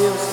Deus.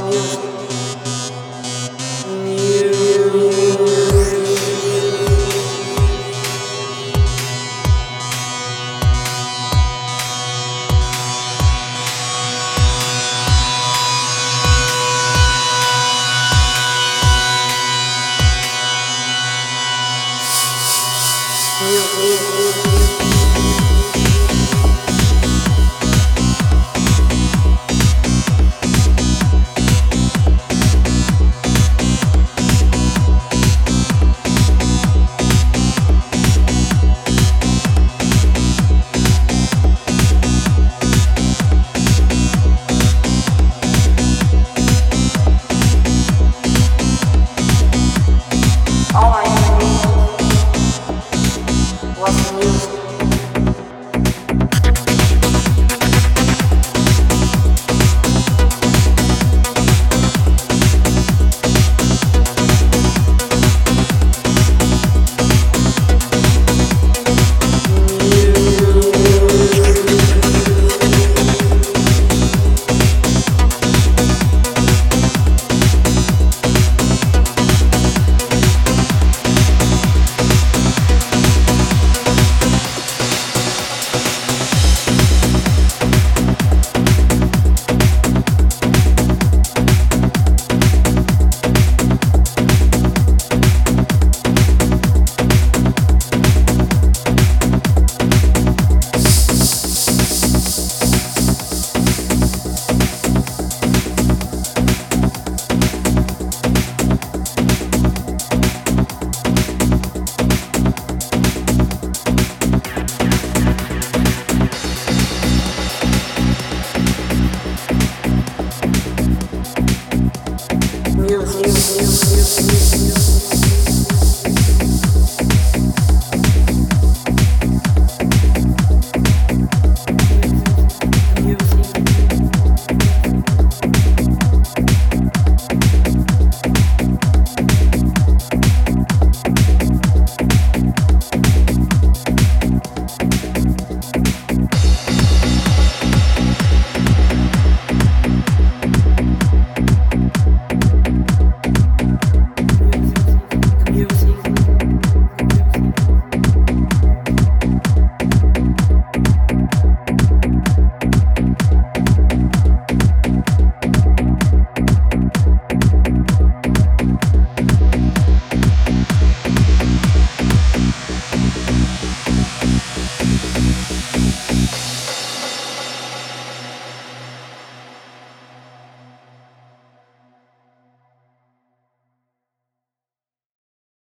you. music.